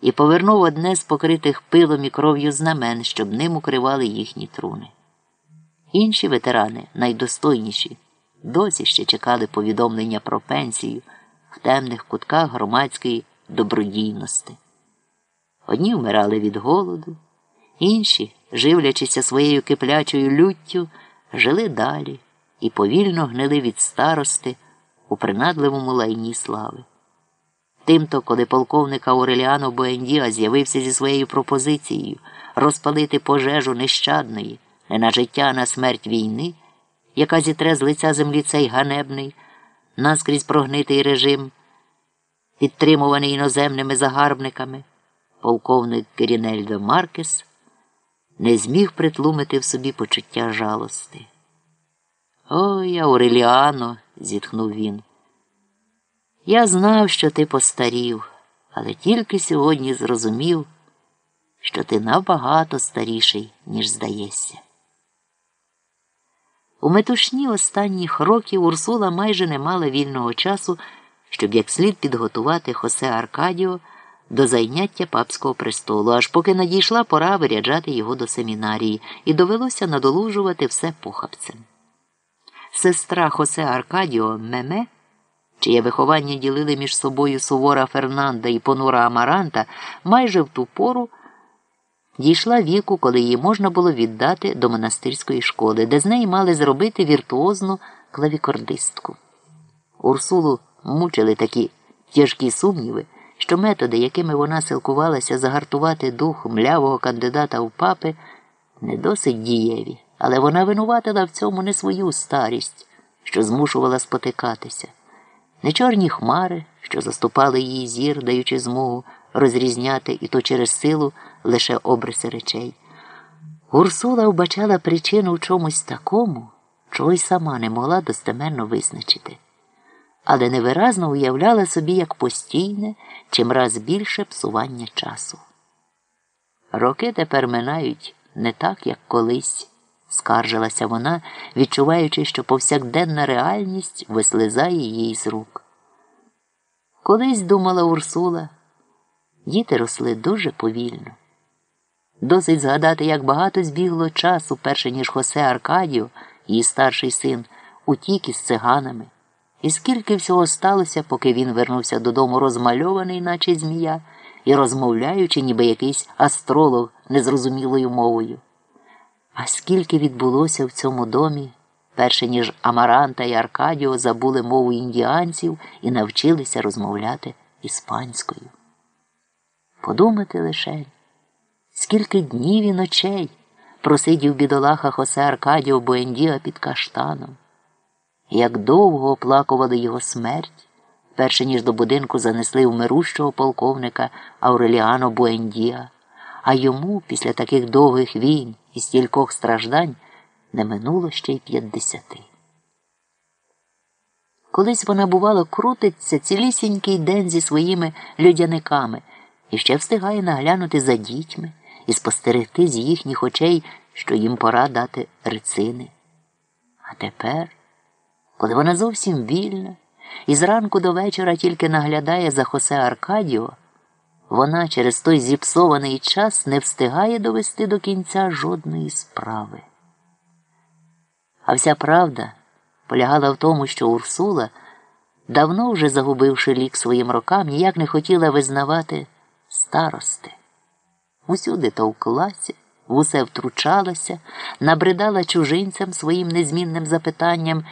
і повернув одне з покритих пилом і кров'ю знамен, щоб ним укривали їхні труни. Інші ветерани, найдостойніші, досі ще чекали повідомлення про пенсію в темних кутках громадської добродійності. Одні вмирали від голоду, інші, живлячися своєю киплячою люттю, жили далі і повільно гнили від старости у принадливому лайні слави. Тимто, коли полковник Ауреліано Буендіа з'явився зі своєю пропозицією розпалити пожежу нещадної, не на життя, а на смерть війни, яка зітре з лиця землі цей ганебний, наскрізь прогнитий режим, підтримуваний іноземними загарбниками, полковник Керінельдо Маркес не зміг притлумити в собі почуття жалости. Ой, Ауреліано, зітхнув він. Я знав, що ти постарів, але тільки сьогодні зрозумів, що ти набагато старіший, ніж здаєшся. У метушні останніх років Урсула майже не мала вільного часу, щоб як слід підготувати Хосе Аркадіо до зайняття папського престолу, аж поки надійшла пора виряджати його до семінарії, і довелося надолужувати все похабцем. Сестра Хосе Аркадіо Меме чиє виховання ділили між собою сувора Фернанда і понура Амаранта, майже в ту пору дійшла віку, коли її можна було віддати до монастирської школи, де з неї мали зробити віртуозну клавікордистку. Урсулу мучили такі тяжкі сумніви, що методи, якими вона силкувалася загартувати дух млявого кандидата в папи, не досить дієві, але вона винуватила в цьому не свою старість, що змушувала спотикатися не чорні хмари, що заступали її зір, даючи змогу розрізняти і то через силу лише обриси речей. Урсула вбачала причину в чомусь такому, чого й сама не могла достеменно визначити, але невиразно уявляла собі як постійне, чимраз більше псування часу. Роки тепер минають не так, як колись скаржилася вона, відчуваючи, що повсякденна реальність вислизає їй з рук. Колись думала Урсула, діти росли дуже повільно. Досить згадати, як багато збігло часу, перше ніж Хосе Аркадіо, її старший син, утік із циганами, і скільки всього сталося, поки він вернувся додому розмальований, наче змія, і розмовляючи, ніби якийсь астролог незрозумілою мовою. А скільки відбулося в цьому домі, перше ніж Амаранта і Аркадіо забули мову індіанців і навчилися розмовляти іспанською. Подумати лише, скільки днів і ночей просидів бідолаха Хосе Аркадіо Буендіа під каштаном, як довго оплакували його смерть, перше ніж до будинку занесли вмирущого полковника Ауреліано Буендіа. А йому після таких довгих війн і стількох страждань не минуло ще й п'ятдесяти. Колись вона, бувало, крутиться цілісінький день зі своїми людяниками і ще встигає наглянути за дітьми і спостерегти з їхніх очей, що їм пора дати рицини. А тепер, коли вона зовсім вільна і зранку до вечора тільки наглядає за Хосе Аркадіо. Вона через той зіпсований час не встигає довести до кінця жодної справи. А вся правда полягала в тому, що Урсула, давно вже загубивши лік своїм рокам, ніяк не хотіла визнавати старости. Усюди товклася, в усе втручалася, набридала чужинцям своїм незмінним запитанням.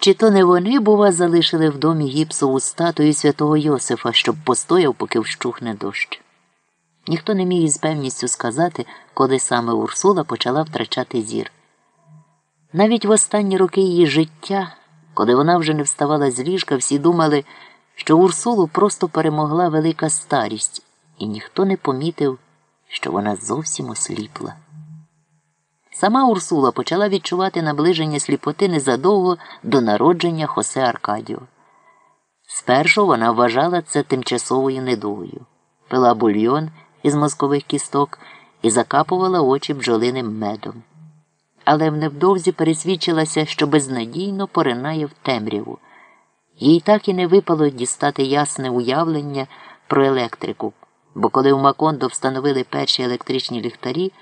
Чи то не вони, бува, залишили в домі гіпсову статую святого Йосифа, щоб постояв, поки вщухне дощ? Ніхто не міг із певністю сказати, коли саме Урсула почала втрачати зір. Навіть в останні роки її життя, коли вона вже не вставала з ліжка, всі думали, що Урсулу просто перемогла велика старість, і ніхто не помітив, що вона зовсім осліпла. Сама Урсула почала відчувати наближення сліпоти незадовго до народження Хосе Аркадіо. Спершу вона вважала це тимчасовою недугою, пила бульйон із мозкових кісток і закапувала очі бджолиним медом. Але невдовзі пересвідчилася, що безнадійно поринає в темряву. Їй так і не випало дістати ясне уявлення про електрику Бо коли у Макондо встановили перші електричні ліхтарі,